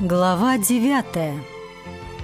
Глава девятая.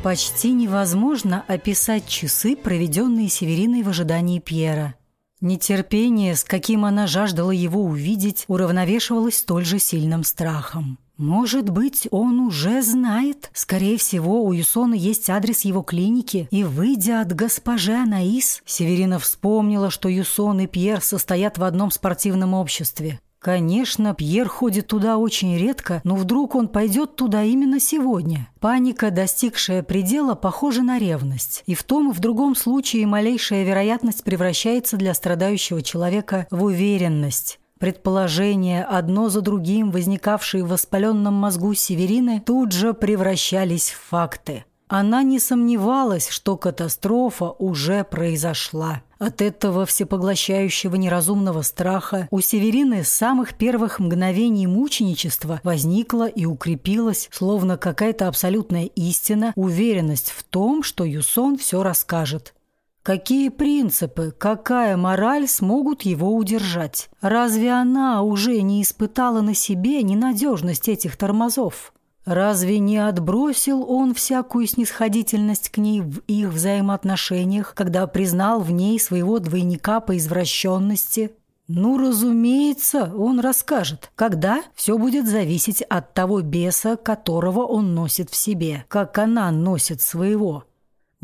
Почти невозможно описать часы, проведенные Севериной в ожидании Пьера. Нетерпение, с каким она жаждала его увидеть, уравновешивалось столь же сильным страхом. Может быть, он уже знает. Скорее всего, у Юсона есть адрес его клиники, и, выйдя от госпожи Анаис, Северина вспомнила, что Юсон и Пьер состоят в одном спортивном обществе. Конечно, Пьер ходит туда очень редко, но вдруг он пойдет туда именно сегодня. Паника, достигшая предела, похожа на ревность. И в том и в другом случае малейшая вероятность превращается для страдающего человека в уверенность. Предположения, одно за другим возникавшие в воспаленном мозгу Северины, тут же превращались в факты. Она не сомневалась, что катастрофа уже произошла. От этого всепоглощающего неразумного страха у Северины с самых первых мгновений мученичества возникла и укрепилась, словно какая-то абсолютная истина, уверенность в том, что Юсон все расскажет. Какие принципы, какая мораль смогут его удержать? Разве она уже не испытала на себе ненадежность этих тормозов? Разве не отбросил он всякую снисходительность к ней в их взаимоотношениях, когда признал в ней своего двойника по извращенности? Ну, разумеется, он расскажет, когда все будет зависеть от того беса, которого он носит в себе, как она носит своего.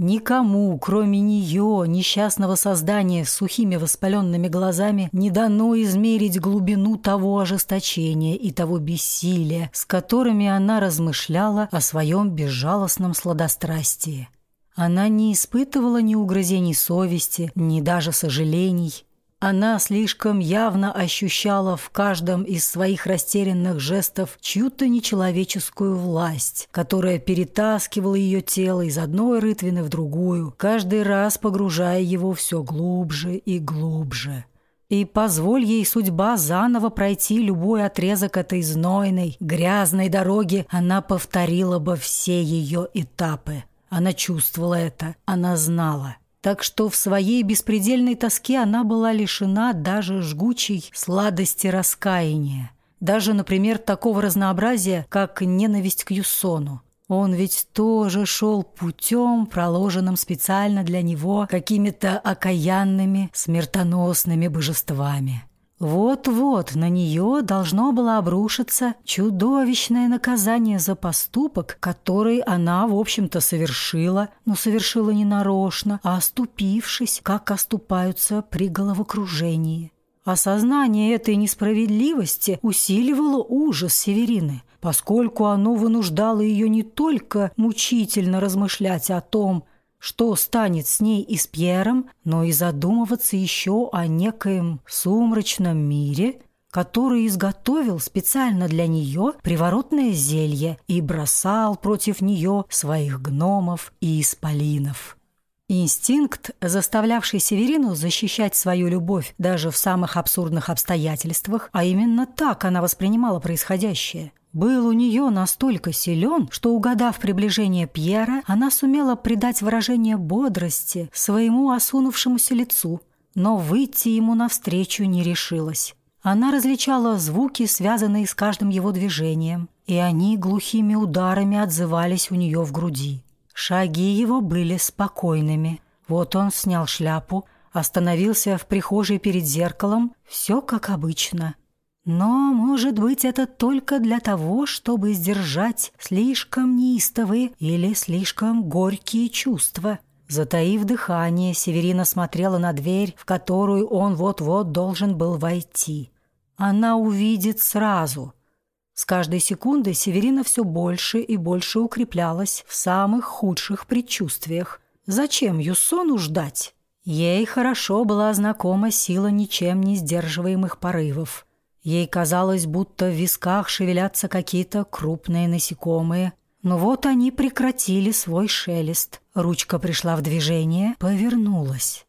Никому, кроме нее, несчастного создания с сухими воспаленными глазами, не дано измерить глубину того ожесточения и того бессилия, с которыми она размышляла о своем безжалостном сладострастии. Она не испытывала ни угрызений совести, ни даже сожалений. Она слишком явно ощущала в каждом из своих растерянных жестов чью-то нечеловеческую власть, которая перетаскивала ее тело из одной рытвины в другую, каждый раз погружая его все глубже и глубже. И позволь ей судьба заново пройти любой отрезок этой знойной, грязной дороги, она повторила бы все ее этапы. Она чувствовала это, она знала. Так что в своей беспредельной тоске она была лишена даже жгучей сладости раскаяния. Даже, например, такого разнообразия, как ненависть к Юсону. Он ведь тоже шел путем, проложенным специально для него какими-то окаянными, смертоносными божествами. Вот-вот на нее должно было обрушиться чудовищное наказание за поступок, который она, в общем-то, совершила, но совершила не нарочно, а оступившись, как оступаются при головокружении. Осознание этой несправедливости усиливало ужас Северины, поскольку оно вынуждало ее не только мучительно размышлять о том, что станет с ней и с Пьером, но и задумываться еще о некоем сумрачном мире, который изготовил специально для нее приворотное зелье и бросал против нее своих гномов и исполинов. Инстинкт, заставлявший Северину защищать свою любовь даже в самых абсурдных обстоятельствах, а именно так она воспринимала происходящее – был у нее настолько силен, что, угадав приближение Пьера, она сумела придать выражение бодрости своему осунувшемуся лицу, но выйти ему навстречу не решилась. Она различала звуки, связанные с каждым его движением, и они глухими ударами отзывались у нее в груди. Шаги его были спокойными. Вот он снял шляпу, остановился в прихожей перед зеркалом, все как обычно. Но, может быть, это только для того, чтобы сдержать слишком неистовые или слишком горькие чувства. Затаив дыхание, Северина смотрела на дверь, в которую он вот-вот должен был войти. Она увидит сразу. С каждой секундой Северина все больше и больше укреплялась в самых худших предчувствиях. Зачем Юсону ждать? Ей хорошо была знакома сила ничем не сдерживаемых порывов – Ей казалось, будто в висках шевелятся какие-то крупные насекомые. Но вот они прекратили свой шелест. Ручка пришла в движение, повернулась.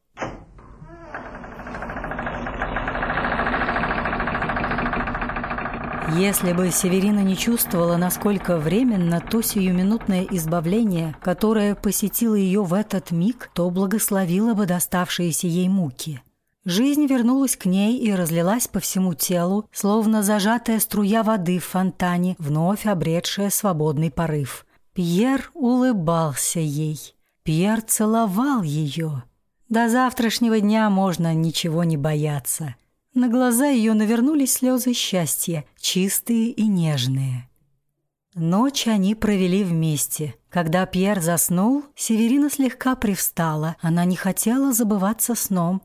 Если бы Северина не чувствовала, насколько временно то сиюминутное избавление, которое посетило ее в этот миг, то благословило бы доставшиеся ей муки. Жизнь вернулась к ней и разлилась по всему телу, словно зажатая струя воды в фонтане, вновь обретшая свободный порыв. Пьер улыбался ей. Пьер целовал ее. До завтрашнего дня можно ничего не бояться. На глаза ее навернулись слезы счастья, чистые и нежные. Ночь они провели вместе. Когда Пьер заснул, Северина слегка привстала. Она не хотела забываться сном,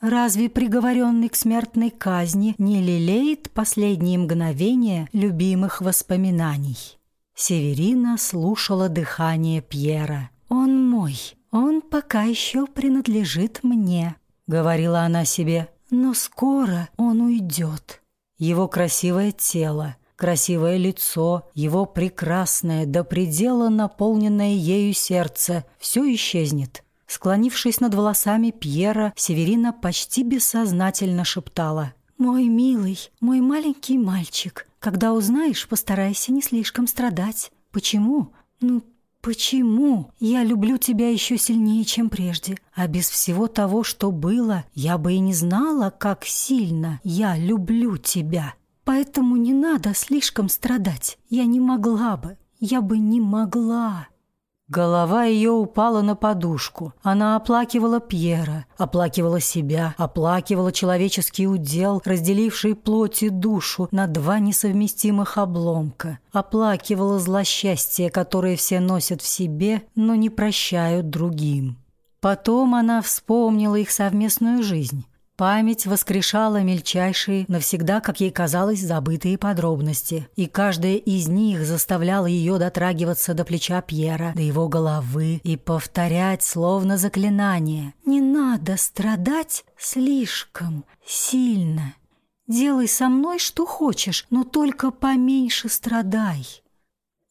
Разве приговоренный к смертной казни не лелеет последние мгновения любимых воспоминаний? Северина слушала дыхание Пьера. «Он мой, он пока еще принадлежит мне», — говорила она себе, — «но скоро он уйдет». Его красивое тело, красивое лицо, его прекрасное, до предела наполненное ею сердце — все исчезнет — Склонившись над волосами Пьера, Северина почти бессознательно шептала. «Мой милый, мой маленький мальчик, когда узнаешь, постарайся не слишком страдать. Почему? Ну, почему? Я люблю тебя еще сильнее, чем прежде. А без всего того, что было, я бы и не знала, как сильно я люблю тебя. Поэтому не надо слишком страдать. Я не могла бы, я бы не могла». Голова ее упала на подушку. Она оплакивала Пьера, оплакивала себя, оплакивала человеческий удел, разделивший плоть и душу на два несовместимых обломка. Оплакивала злосчастье, которое все носят в себе, но не прощают другим. Потом она вспомнила их совместную жизнь. Память воскрешала мельчайшие, навсегда, как ей казалось, забытые подробности, и каждая из них заставляла ее дотрагиваться до плеча Пьера, до его головы и повторять словно заклинание. «Не надо страдать слишком сильно. Делай со мной что хочешь, но только поменьше страдай».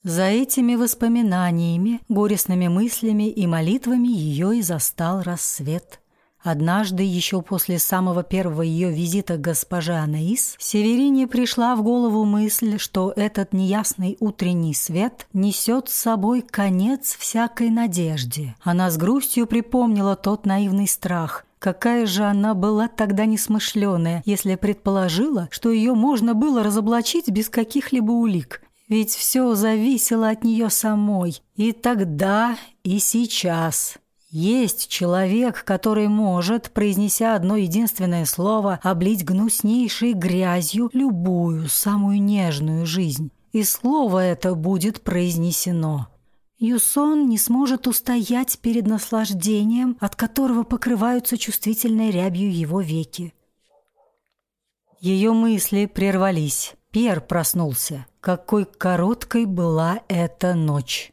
За этими воспоминаниями, горестными мыслями и молитвами ее и застал рассвет – Однажды, еще после самого первого ее визита к госпоже Анаис, Северине пришла в голову мысль, что этот неясный утренний свет несет с собой конец всякой надежде. Она с грустью припомнила тот наивный страх, Какая же она была тогда несмышленая, если предположила, что ее можно было разоблачить без каких-либо улик. Ведь все зависело от нее самой. И тогда, и сейчас. Есть человек, который может, произнеся одно единственное слово, облить гнуснейшей грязью любую, самую нежную жизнь. И слово это будет произнесено. Юсон не сможет устоять перед наслаждением, от которого покрываются чувствительной рябью его веки. Ее мысли прервались. Пьер проснулся. Какой короткой была эта ночь.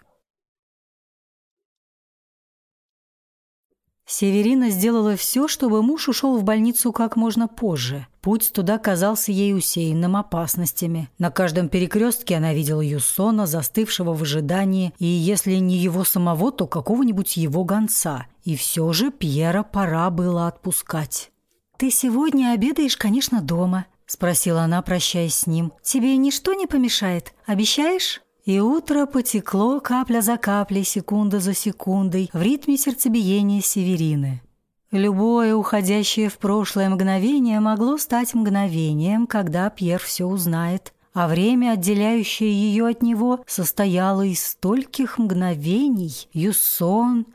Северина сделала все, чтобы муж ушел в больницу как можно позже. Путь туда казался ей усеянным опасностями. На каждом перекрестке она видела Юсона, застывшего в ожидании, и если не его самого, то какого-нибудь его гонца. И все же Пьера пора было отпускать. «Ты сегодня обедаешь, конечно, дома», — спросила она, прощаясь с ним. «Тебе ничто не помешает? Обещаешь?» И утро потекло капля за каплей, секунда за секундой, в ритме сердцебиения Северины. Любое уходящее в прошлое мгновение могло стать мгновением, когда Пьер все узнает, а время, отделяющее ее от него, состояло из стольких мгновений. Юсон,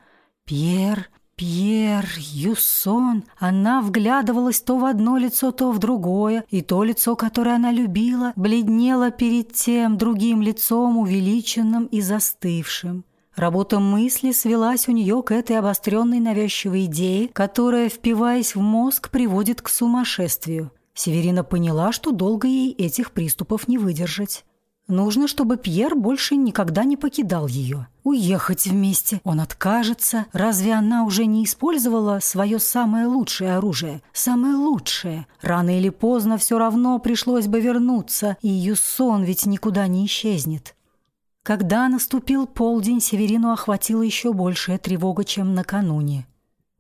Пьер, Пьер, Юсон. Она вглядывалась то в одно лицо, то в другое, и то лицо, которое она любила, бледнело перед тем другим лицом, увеличенным и застывшим. Работа мысли свелась у нее к этой обостренной навязчивой идее, которая, впиваясь в мозг, приводит к сумасшествию. Северина поняла, что долго ей этих приступов не выдержать. Нужно, чтобы Пьер больше никогда не покидал ее. Уехать вместе. Он откажется. Разве она уже не использовала свое самое лучшее оружие? Самое лучшее. Рано или поздно все равно пришлось бы вернуться, и ее сон ведь никуда не исчезнет. Когда наступил полдень, Северину охватила еще большая тревога, чем накануне.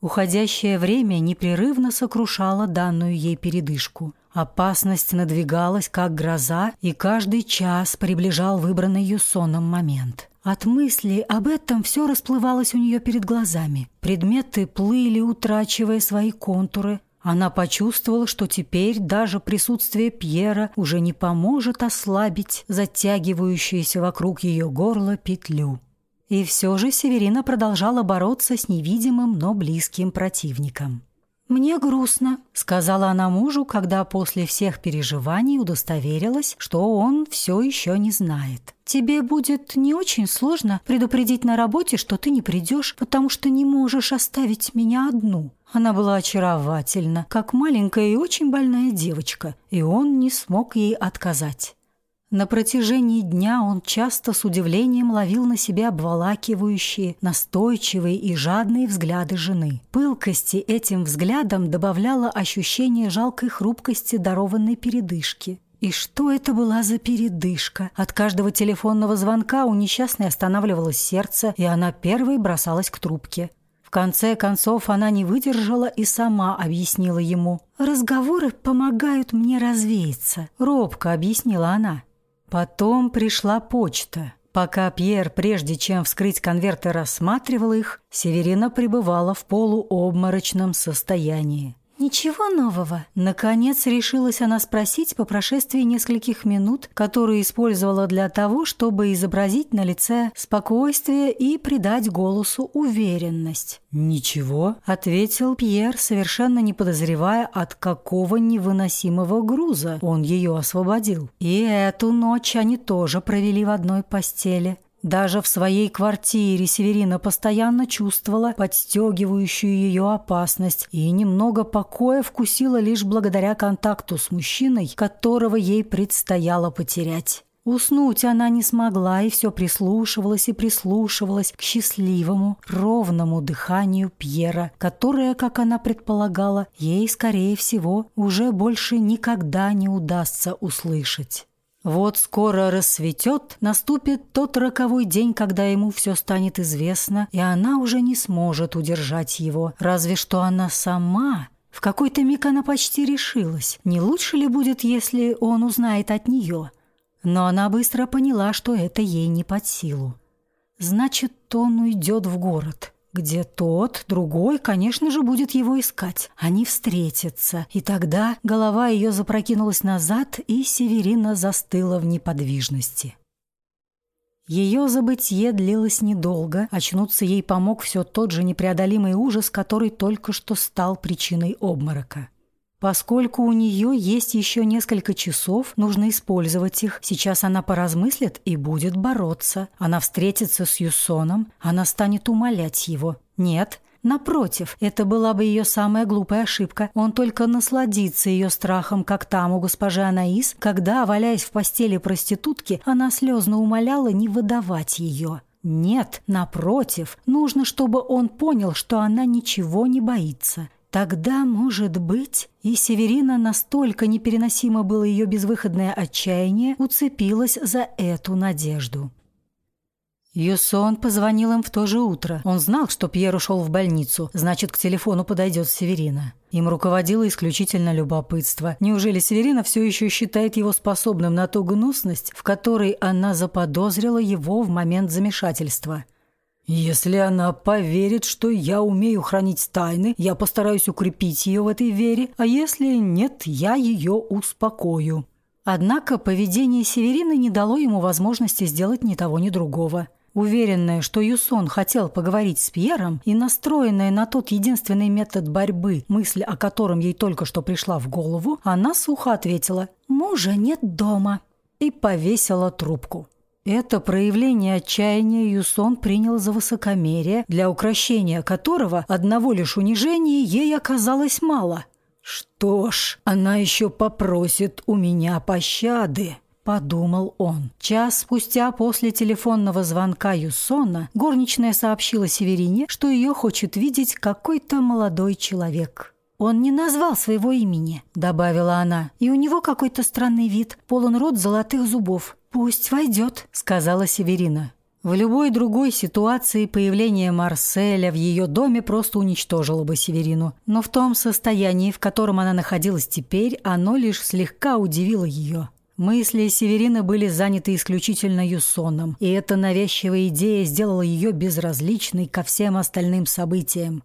Уходящее время непрерывно сокрушало данную ей передышку. Опасность надвигалась, как гроза, и каждый час приближал выбранный Юсоном момент. От мысли об этом все расплывалось у нее перед глазами. Предметы плыли, утрачивая свои контуры. Она почувствовала, что теперь даже присутствие Пьера уже не поможет ослабить затягивающуюся вокруг ее горла петлю. И все же Северина продолжала бороться с невидимым, но близким противником. «Мне грустно», — сказала она мужу, когда после всех переживаний удостоверилась, что он все еще не знает. «Тебе будет не очень сложно предупредить на работе, что ты не придешь, потому что не можешь оставить меня одну». Она была очаровательна, как маленькая и очень больная девочка, и он не смог ей отказать. На протяжении дня он часто с удивлением ловил на себе обволакивающие, настойчивые и жадные взгляды жены. Пылкости этим взглядом добавляло ощущение жалкой хрупкости дарованной передышки. И что это была за передышка? От каждого телефонного звонка у несчастной останавливалось сердце, и она первой бросалась к трубке. В конце концов она не выдержала и сама объяснила ему. «Разговоры помогают мне развеяться», — робко объяснила она. Потом пришла почта. Пока Пьер, прежде чем вскрыть конверты, рассматривал их, Северина пребывала в полуобморочном состоянии. «Ничего нового?» Наконец решилась она спросить по прошествии нескольких минут, которые использовала для того, чтобы изобразить на лице спокойствие и придать голосу уверенность. «Ничего», — ответил Пьер, совершенно не подозревая, от какого невыносимого груза он ее освободил. И эту ночь они тоже провели в одной постели. Даже в своей квартире Северина постоянно чувствовала подстегивающую ее опасность и немного покоя вкусила лишь благодаря контакту с мужчиной, которого ей предстояло потерять. Уснуть она не смогла и все прислушивалась и прислушивалась к счастливому, ровному дыханию Пьера, которое, как она предполагала, ей, скорее всего, уже больше никогда не удастся услышать. Вот скоро рассветет, наступит тот роковой день, когда ему все станет известно, и она уже не сможет удержать его. Разве что она сама... В какой-то миг она почти решилась. Не лучше ли будет, если он узнает от нее? Но она быстро поняла, что это ей не под силу. Значит, он уйдет в город где тот, другой, конечно же, будет его искать. Они встретятся, и тогда голова ее запрокинулась назад, и Северина застыла в неподвижности. Ее забытье длилось недолго, очнуться ей помог все тот же непреодолимый ужас, который только что стал причиной обморока. Поскольку у нее есть еще несколько часов, нужно использовать их. Сейчас она поразмыслит и будет бороться. Она встретится с Юсоном, она станет умолять его. Нет, Напротив, это была бы ее самая глупая ошибка. Он только насладится ее страхом, как там у госпожи Анаис, когда, валяясь в постели проститутки, она слезно умоляла не выдавать ее. Нет, напротив, нужно, чтобы он понял, что она ничего не боится. Тогда, может быть, и Северина настолько непереносимо было ее безвыходное отчаяние, уцепилась за эту надежду. Юсон позвонил им в то же утро. Он знал, что Пьер ушел в больницу, значит, к телефону подойдет Северина. Им руководило исключительно любопытство. Неужели Северина все еще считает его способным на ту гнусность, в которой она заподозрила его в момент замешательства – если она поверит, что я умею хранить тайны, я постараюсь укрепить ее в этой вере, а если нет, я ее успокою. Однако поведение Северины не дало ему возможности сделать ни того, ни другого. Уверенная, что Юсон хотел поговорить с Пьером и настроенная на тот единственный метод борьбы, мысль о котором ей только что пришла в голову, она сухо ответила «Мужа нет дома» и повесила трубку. Это проявление отчаяния Юсон принял за высокомерие, для украшения которого одного лишь унижения ей оказалось мало. «Что ж, она еще попросит у меня пощады», – подумал он. Час спустя после телефонного звонка Юсона горничная сообщила Северине, что ее хочет видеть какой-то молодой человек. «Он не назвал своего имени», – добавила она, – «и у него какой-то странный вид, полон рот золотых зубов. «Пусть войдет», — сказала Северина. В любой другой ситуации появление Марселя в ее доме просто уничтожило бы Северину. Но в том состоянии, в котором она находилась теперь, оно лишь слегка удивило ее. Мысли Северины были заняты исключительно Юсоном, и эта навязчивая идея сделала ее безразличной ко всем остальным событиям.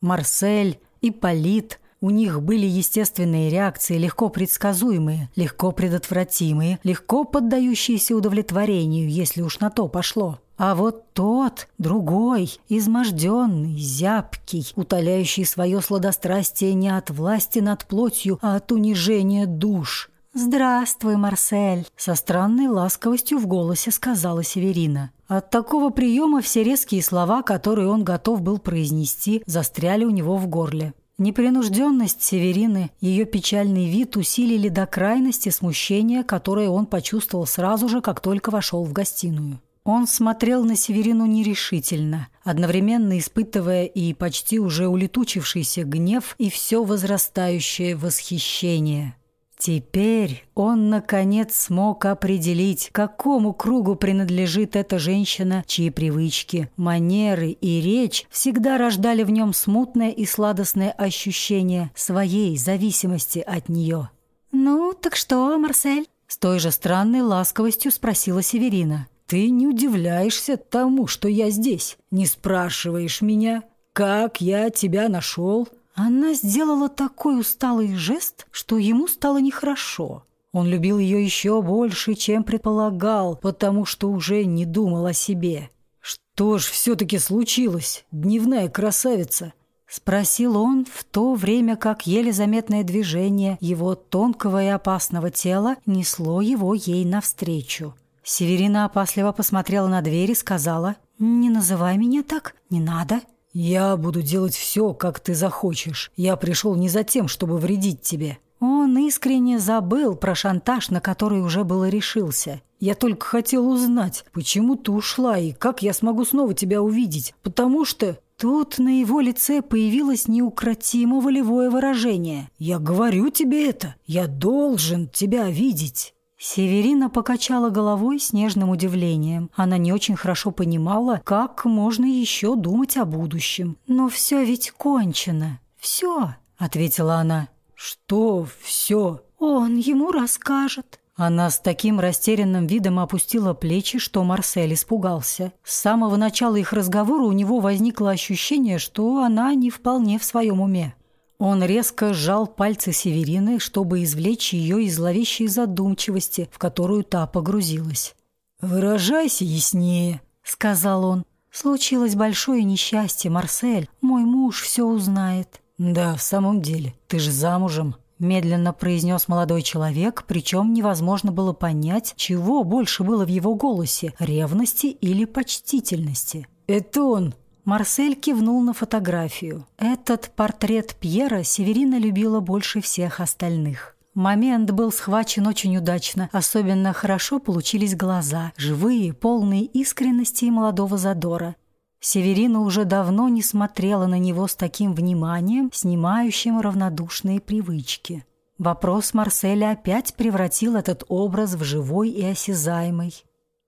Марсель, Ипполит, У них были естественные реакции, легко предсказуемые, легко предотвратимые, легко поддающиеся удовлетворению, если уж на то пошло. А вот тот, другой, изможденный, зябкий, утоляющий свое сладострастие не от власти над плотью, а от унижения душ. «Здравствуй, Марсель!» — со странной ласковостью в голосе сказала Северина. От такого приема все резкие слова, которые он готов был произнести, застряли у него в горле. Непринужденность Северины, ее печальный вид усилили до крайности смущение, которое он почувствовал сразу же, как только вошел в гостиную. Он смотрел на Северину нерешительно, одновременно испытывая и почти уже улетучившийся гнев, и все возрастающее восхищение. Теперь он, наконец, смог определить, какому кругу принадлежит эта женщина, чьи привычки, манеры и речь всегда рождали в нем смутное и сладостное ощущение своей зависимости от нее. «Ну, так что, Марсель?» С той же странной ласковостью спросила Северина. Ты не удивляешься тому, что я здесь, не спрашиваешь меня, как я тебя нашел?» Она сделала такой усталый жест, что ему стало нехорошо. Он любил ее еще больше, чем предполагал, потому что уже не думал о себе. «Что ж все-таки случилось, дневная красавица?» — спросил он в то время, как еле заметное движение его тонкого и опасного тела несло его ей навстречу. Северина опасливо посмотрела на дверь и сказала, «Не называй меня так, не надо». «Я буду делать все, как ты захочешь. Я пришел не за тем, чтобы вредить тебе». Он искренне забыл про шантаж, на который уже было решился. «Я только хотел узнать, почему ты ушла и как я смогу снова тебя увидеть. Потому что...» Тут на его лице появилось неукротимо волевое выражение. «Я говорю тебе это. Я должен тебя видеть». Северина покачала головой с нежным удивлением. Она не очень хорошо понимала, как можно еще думать о будущем. «Но все ведь кончено. Все», — ответила она. «Что все?» «Он ему расскажет». Она с таким растерянным видом опустила плечи, что Марсель испугался. С самого начала их разговора у него возникло ощущение, что она не вполне в своем уме. Он резко сжал пальцы Северины, чтобы извлечь ее из зловещей задумчивости, в которую та погрузилась. «Выражайся яснее», — сказал он. «Случилось большое несчастье, Марсель. Мой муж все узнает». «Да, в самом деле, ты же замужем», — медленно произнес молодой человек, причем невозможно было понять, чего больше было в его голосе — ревности или почтительности. «Это он Марсель кивнул на фотографию. Этот портрет Пьера Северина любила больше всех остальных. Момент был схвачен очень удачно. Особенно хорошо получились глаза, живые, полные искренности и молодого задора. Северина уже давно не смотрела на него с таким вниманием, снимающим равнодушные привычки. Вопрос Марселя опять превратил этот образ в живой и осязаемый.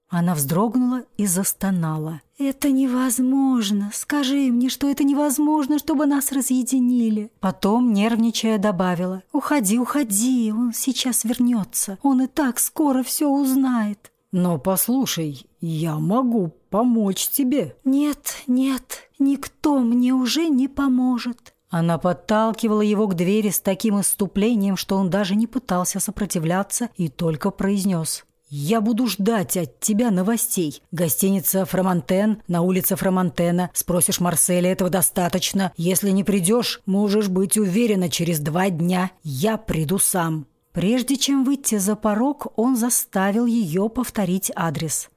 Она вздрогнула и застонала. «Это невозможно! Скажи мне, что это невозможно, чтобы нас разъединили!» Потом, нервничая, добавила. «Уходи, уходи, он сейчас вернется. Он и так скоро все узнает». «Но послушай, я могу помочь тебе». «Нет, нет, никто мне уже не поможет». Она подталкивала его к двери с таким иступлением, что он даже не пытался сопротивляться и только произнес. «Я буду ждать от тебя новостей. Гостиница «Фромантен» на улице Фромантена. Спросишь Марселя, этого достаточно. Если не придешь, можешь быть уверена, через два дня я приду сам». Прежде чем выйти за порог, он заставил ее повторить адрес.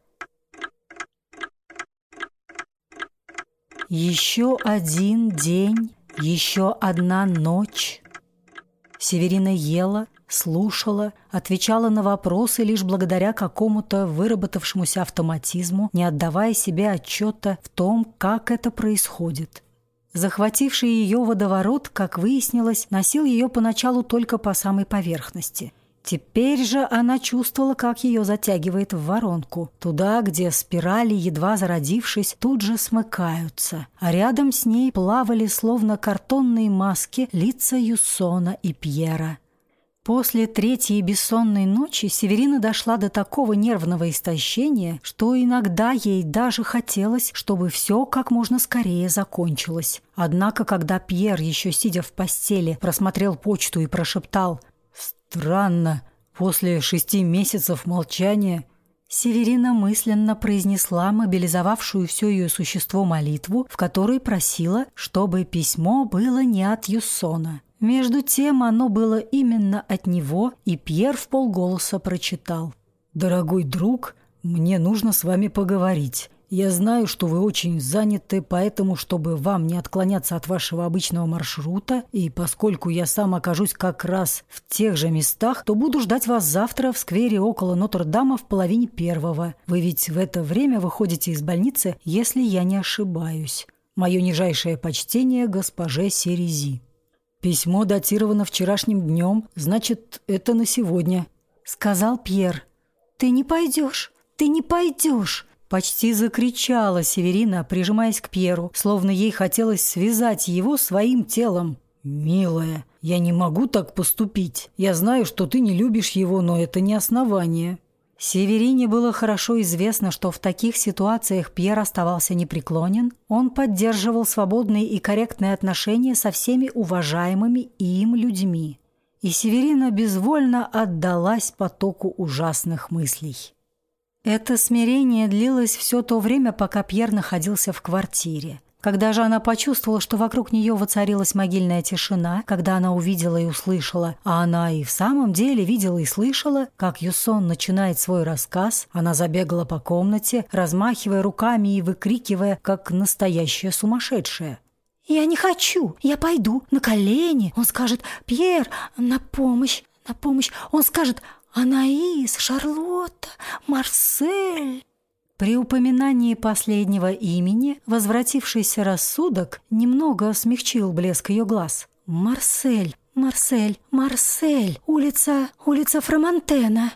Еще один день, еще одна ночь. Северина ела, слушала, отвечала на вопросы лишь благодаря какому-то выработавшемуся автоматизму, не отдавая себе отчета в том, как это происходит. Захвативший ее водоворот, как выяснилось, носил ее поначалу только по самой поверхности. Теперь же она чувствовала, как ее затягивает в воронку, туда, где спирали, едва зародившись, тут же смыкаются, а рядом с ней плавали, словно картонные маски, лица Юссона и Пьера. После третьей бессонной ночи Северина дошла до такого нервного истощения, что иногда ей даже хотелось, чтобы все как можно скорее закончилось. Однако, когда Пьер, еще сидя в постели, просмотрел почту и прошептал «Странно, после шести месяцев молчания...» Северина мысленно произнесла мобилизовавшую все ее существо молитву, в которой просила, чтобы письмо было не от Юссона. Между тем оно было именно от него, и Пьер в полголоса прочитал. «Дорогой друг, мне нужно с вами поговорить. Я знаю, что вы очень заняты, поэтому, чтобы вам не отклоняться от вашего обычного маршрута, и поскольку я сам окажусь как раз в тех же местах, то буду ждать вас завтра в сквере около Нотр-Дама в половине первого. Вы ведь в это время выходите из больницы, если я не ошибаюсь. Мое нижайшее почтение госпоже Серези». «Письмо датировано вчерашним днем, значит, это на сегодня», — сказал Пьер. «Ты не пойдешь, ты не пойдешь!» Почти закричала Северина, прижимаясь к Пьеру, словно ей хотелось связать его своим телом. «Милая, я не могу так поступить. Я знаю, что ты не любишь его, но это не основание». Северине было хорошо известно, что в таких ситуациях Пьер оставался непреклонен. Он поддерживал свободные и корректные отношения со всеми уважаемыми им людьми. И Северина безвольно отдалась потоку ужасных мыслей. Это смирение длилось все то время, пока Пьер находился в квартире. Когда же она почувствовала, что вокруг нее воцарилась могильная тишина, когда она увидела и услышала, а она и в самом деле видела и слышала, как Юсон начинает свой рассказ, она забегала по комнате, размахивая руками и выкрикивая, как настоящая сумасшедшая. «Я не хочу! Я пойду! На колени!» Он скажет «Пьер, на помощь! На помощь!» Он скажет «Анаис, Шарлотта, Марсель!» При упоминании последнего имени возвратившийся рассудок немного смягчил блеск ее глаз. «Марсель, Марсель, Марсель, улица, улица Фромантена».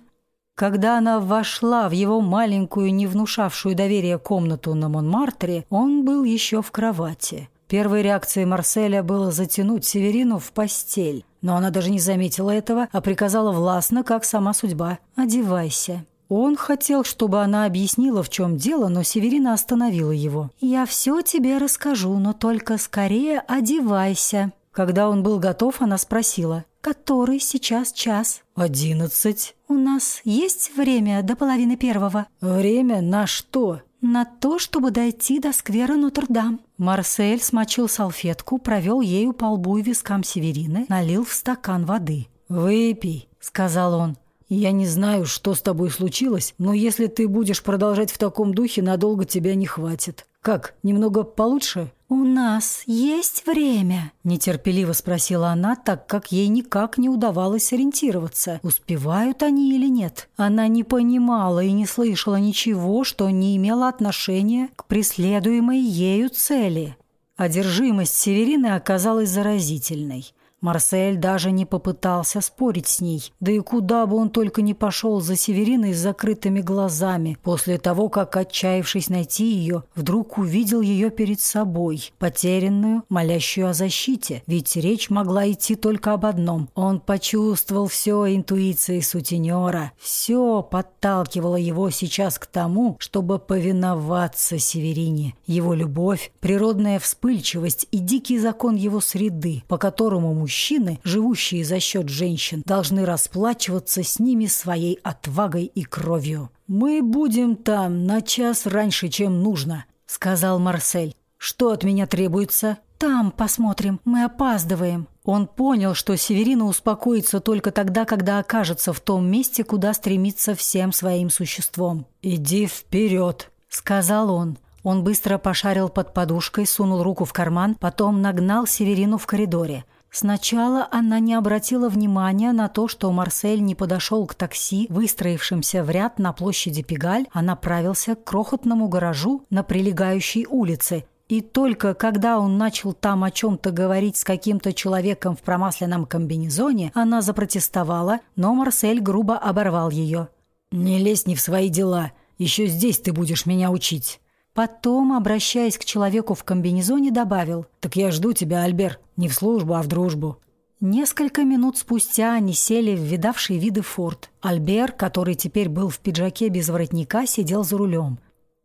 Когда она вошла в его маленькую, не внушавшую доверия комнату на Монмартре, он был еще в кровати. Первой реакцией Марселя было затянуть Северину в постель, но она даже не заметила этого, а приказала властно, как сама судьба. «Одевайся». Он хотел, чтобы она объяснила, в чем дело, но Северина остановила его. «Я все тебе расскажу, но только скорее одевайся». Когда он был готов, она спросила, «Который сейчас час?» «Одиннадцать». «У нас есть время до половины первого?» «Время на что?» «На то, чтобы дойти до сквера Нотр-Дам». Марсель смочил салфетку, провел ею по лбу и вискам Северины, налил в стакан воды. «Выпей», — сказал он. Я не знаю, что с тобой случилось, но если ты будешь продолжать в таком духе, надолго тебя не хватит. Как, немного получше? У нас есть время, нетерпеливо спросила она, так как ей никак не удавалось ориентироваться, успевают они или нет. Она не понимала и не слышала ничего, что не имело отношения к преследуемой ею цели. Одержимость Северины оказалась заразительной. Марсель даже не попытался спорить с ней. Да и куда бы он только не пошел за Севериной с закрытыми глазами, после того, как, отчаявшись найти ее, вдруг увидел ее перед собой, потерянную, молящую о защите. Ведь речь могла идти только об одном. Он почувствовал все интуицией сутенера. Все подталкивало его сейчас к тому, чтобы повиноваться Северине. Его любовь, природная вспыльчивость и дикий закон его среды, по которому мужчина мужчины, живущие за счет женщин, должны расплачиваться с ними своей отвагой и кровью. «Мы будем там на час раньше, чем нужно», — сказал Марсель. «Что от меня требуется?» «Там посмотрим. Мы опаздываем». Он понял, что Северина успокоится только тогда, когда окажется в том месте, куда стремится всем своим существом. «Иди вперед», — сказал он. Он быстро пошарил под подушкой, сунул руку в карман, потом нагнал Северину в коридоре. Сначала она не обратила внимания на то, что Марсель не подошел к такси, выстроившимся в ряд на площади Пегаль, а направился к крохотному гаражу на прилегающей улице. И только когда он начал там о чем-то говорить с каким-то человеком в промасленном комбинезоне, она запротестовала, но Марсель грубо оборвал ее. «Не лезь не в свои дела. Еще здесь ты будешь меня учить». Потом, обращаясь к человеку в комбинезоне, добавил. «Так я жду тебя, Альбер. Не в службу, а в дружбу». Несколько минут спустя они сели в видавший виды форт. Альбер, который теперь был в пиджаке без воротника, сидел за рулем.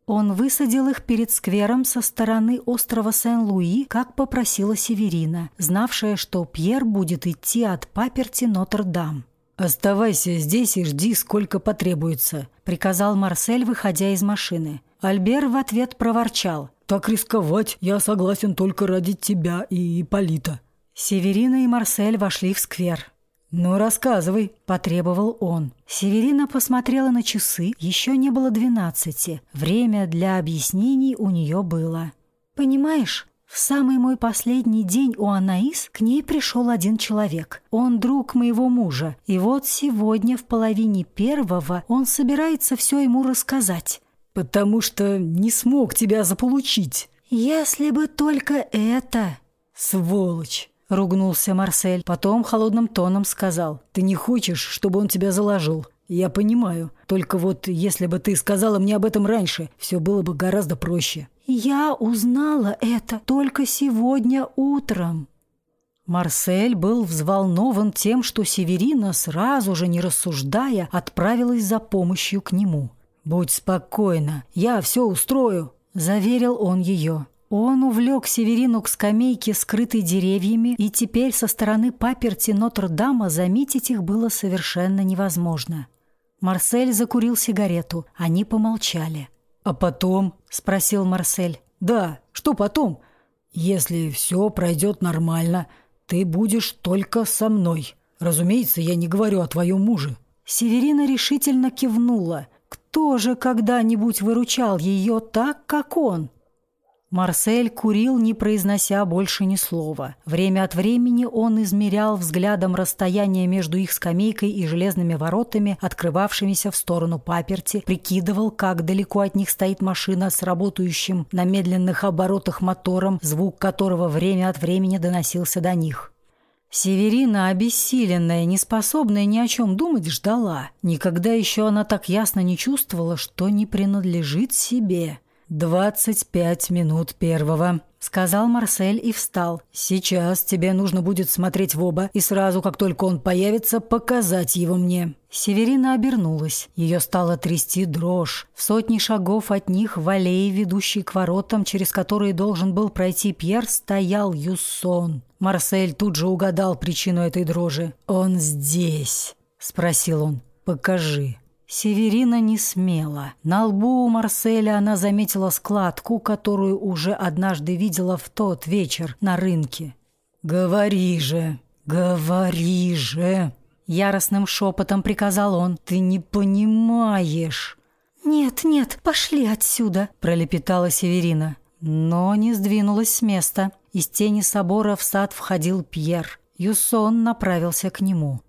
Он высадил их перед сквером со стороны острова Сен-Луи, как попросила Северина, знавшая, что Пьер будет идти от паперти Нотр-Дам. «Оставайся здесь и жди, сколько потребуется», — приказал Марсель, выходя из машины. Альбер в ответ проворчал. «Так рисковать я согласен только ради тебя и Ипполита». Северина и Марсель вошли в сквер. «Ну, рассказывай», – потребовал он. Северина посмотрела на часы. Еще не было двенадцати. Время для объяснений у нее было. «Понимаешь, в самый мой последний день у Анаис к ней пришел один человек. Он друг моего мужа. И вот сегодня в половине первого он собирается все ему рассказать. «Потому что не смог тебя заполучить». «Если бы только это...» «Сволочь!» — ругнулся Марсель. Потом холодным тоном сказал. «Ты не хочешь, чтобы он тебя заложил? Я понимаю. Только вот если бы ты сказала мне об этом раньше, все было бы гораздо проще». «Я узнала это только сегодня утром». Марсель был взволнован тем, что Северина, сразу же не рассуждая, отправилась за помощью к нему. «Будь спокойна, я все устрою», — заверил он ее. Он увлек Северину к скамейке, скрытой деревьями, и теперь со стороны паперти Нотр-Дама заметить их было совершенно невозможно. Марсель закурил сигарету, они помолчали. «А потом?» – спросил Марсель. «Да, что потом? Если все пройдет нормально, ты будешь только со мной. Разумеется, я не говорю о твоем муже». Северина решительно кивнула. Кто же когда-нибудь выручал ее так, как он? Марсель курил, не произнося больше ни слова. Время от времени он измерял взглядом расстояние между их скамейкой и железными воротами, открывавшимися в сторону паперти, прикидывал, как далеко от них стоит машина с работающим на медленных оборотах мотором, звук которого время от времени доносился до них. Северина, обессиленная, неспособная ни о чем думать, ждала. Никогда еще она так ясно не чувствовала, что не принадлежит себе. «Двадцать пять минут первого», — сказал Марсель и встал. «Сейчас тебе нужно будет смотреть в оба, и сразу, как только он появится, показать его мне». Северина обернулась. Ее стало трясти дрожь. В сотни шагов от них в аллее, ведущей к воротам, через которые должен был пройти Пьер, стоял Юссон. Марсель тут же угадал причину этой дрожи. «Он здесь», — спросил он. «Покажи». Северина не смела. На лбу у Марселя она заметила складку, которую уже однажды видела в тот вечер на рынке. «Говори же, говори же!» Яростным шепотом приказал он. «Ты не понимаешь!» «Нет, нет, пошли отсюда!» пролепетала Северина. Но не сдвинулась с места. Из тени собора в сад входил Пьер. Юсон направился к нему.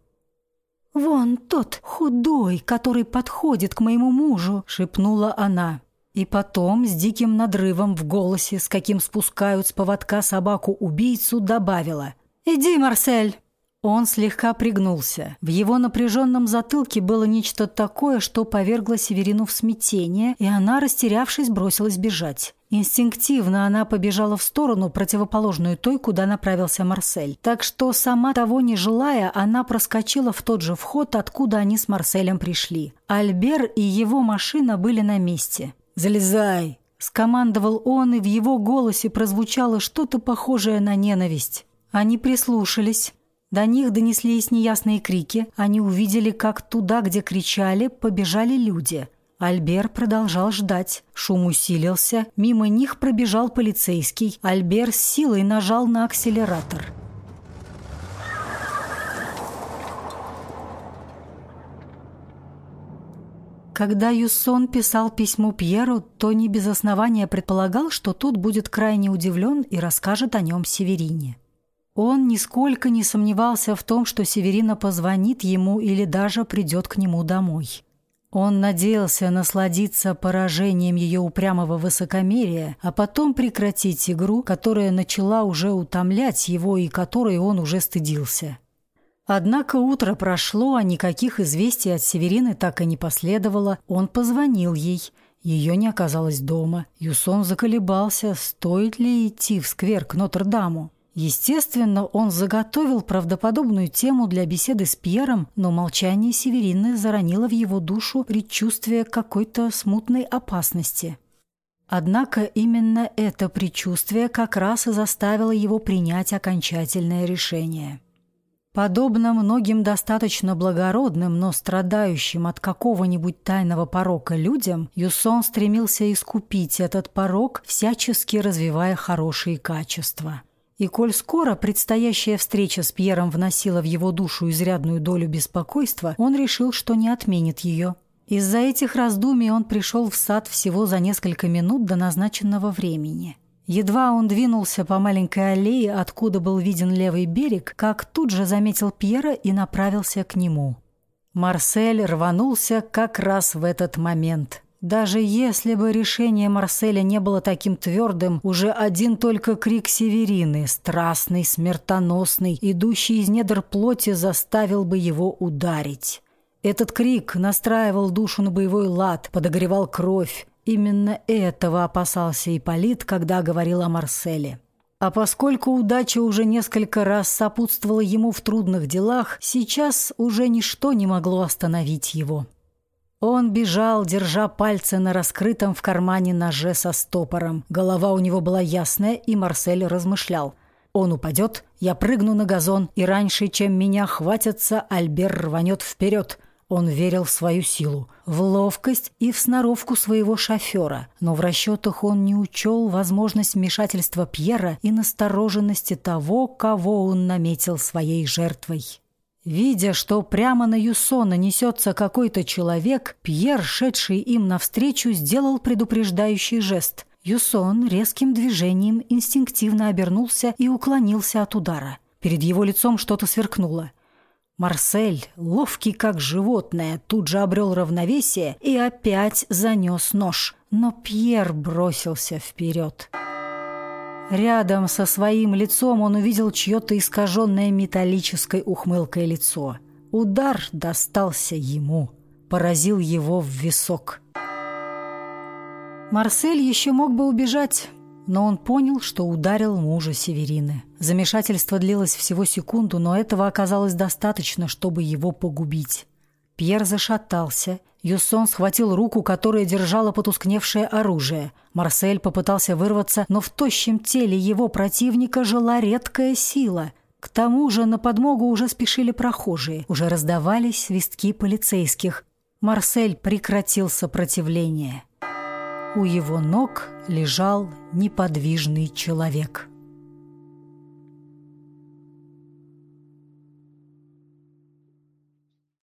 «Вон тот худой, который подходит к моему мужу», — шепнула она. И потом с диким надрывом в голосе, с каким спускают с поводка собаку-убийцу, добавила. «Иди, Марсель!» Он слегка пригнулся. В его напряженном затылке было нечто такое, что повергло Северину в смятение, и она, растерявшись, бросилась бежать. Инстинктивно она побежала в сторону, противоположную той, куда направился Марсель. Так что, сама того не желая, она проскочила в тот же вход, откуда они с Марселем пришли. Альбер и его машина были на месте. «Залезай!» – скомандовал он, и в его голосе прозвучало что-то похожее на ненависть. Они прислушались. До них донеслись неясные крики. Они увидели, как туда, где кричали, побежали люди. Альбер продолжал ждать. Шум усилился. Мимо них пробежал полицейский. Альбер с силой нажал на акселератор. Когда Юссон писал письмо Пьеру, то не без основания предполагал, что тот будет крайне удивлен и расскажет о нем Северине. Он нисколько не сомневался в том, что Северина позвонит ему или даже придет к нему домой. Он надеялся насладиться поражением ее упрямого высокомерия, а потом прекратить игру, которая начала уже утомлять его и которой он уже стыдился. Однако утро прошло, а никаких известий от Северины так и не последовало. Он позвонил ей. Ее не оказалось дома. Юсон заколебался, стоит ли идти в сквер к Нотр-Даму. Естественно, он заготовил правдоподобную тему для беседы с Пьером, но молчание Северины заронило в его душу предчувствие какой-то смутной опасности. Однако именно это предчувствие как раз и заставило его принять окончательное решение. Подобно многим достаточно благородным, но страдающим от какого-нибудь тайного порока людям, Юсон стремился искупить этот порок, всячески развивая хорошие качества. И коль скоро предстоящая встреча с Пьером вносила в его душу изрядную долю беспокойства, он решил, что не отменит ее. Из-за этих раздумий он пришел в сад всего за несколько минут до назначенного времени. Едва он двинулся по маленькой аллее, откуда был виден левый берег, как тут же заметил Пьера и направился к нему. Марсель рванулся как раз в этот момент. Даже если бы решение Марселя не было таким твердым, уже один только крик Северины, страстный, смертоносный, идущий из недр плоти, заставил бы его ударить. Этот крик настраивал душу на боевой лад, подогревал кровь. Именно этого опасался Ипполит, когда говорил о Марселе. А поскольку удача уже несколько раз сопутствовала ему в трудных делах, сейчас уже ничто не могло остановить его. Он бежал, держа пальцы на раскрытом в кармане ноже со стопором. Голова у него была ясная, и Марсель размышлял. Он упадет, я прыгну на газон, и раньше, чем меня хватятся, Альбер рванет вперед – он верил в свою силу, в ловкость и в сноровку своего шофера, но в расчетах он не учел возможность вмешательства Пьера и настороженности того, кого он наметил своей жертвой. Видя, что прямо на Юсона несется какой-то человек, Пьер, шедший им навстречу, сделал предупреждающий жест. Юсон резким движением инстинктивно обернулся и уклонился от удара. Перед его лицом что-то сверкнуло. Марсель, ловкий как животное, тут же обрел равновесие и опять занес нож, но Пьер бросился вперед. Рядом со своим лицом он увидел чье-то искаженное металлической ухмылкой лицо. Удар достался ему, поразил его в висок. Марсель еще мог бы убежать, но он понял, что ударил мужа Северины. Замешательство длилось всего секунду, но этого оказалось достаточно, чтобы его погубить. Пьер зашатался. Юсон схватил руку, которая держала потускневшее оружие. Марсель попытался вырваться, но в тощем теле его противника жила редкая сила. К тому же на подмогу уже спешили прохожие, уже раздавались свистки полицейских. Марсель прекратил сопротивление. У его ног лежал неподвижный человек.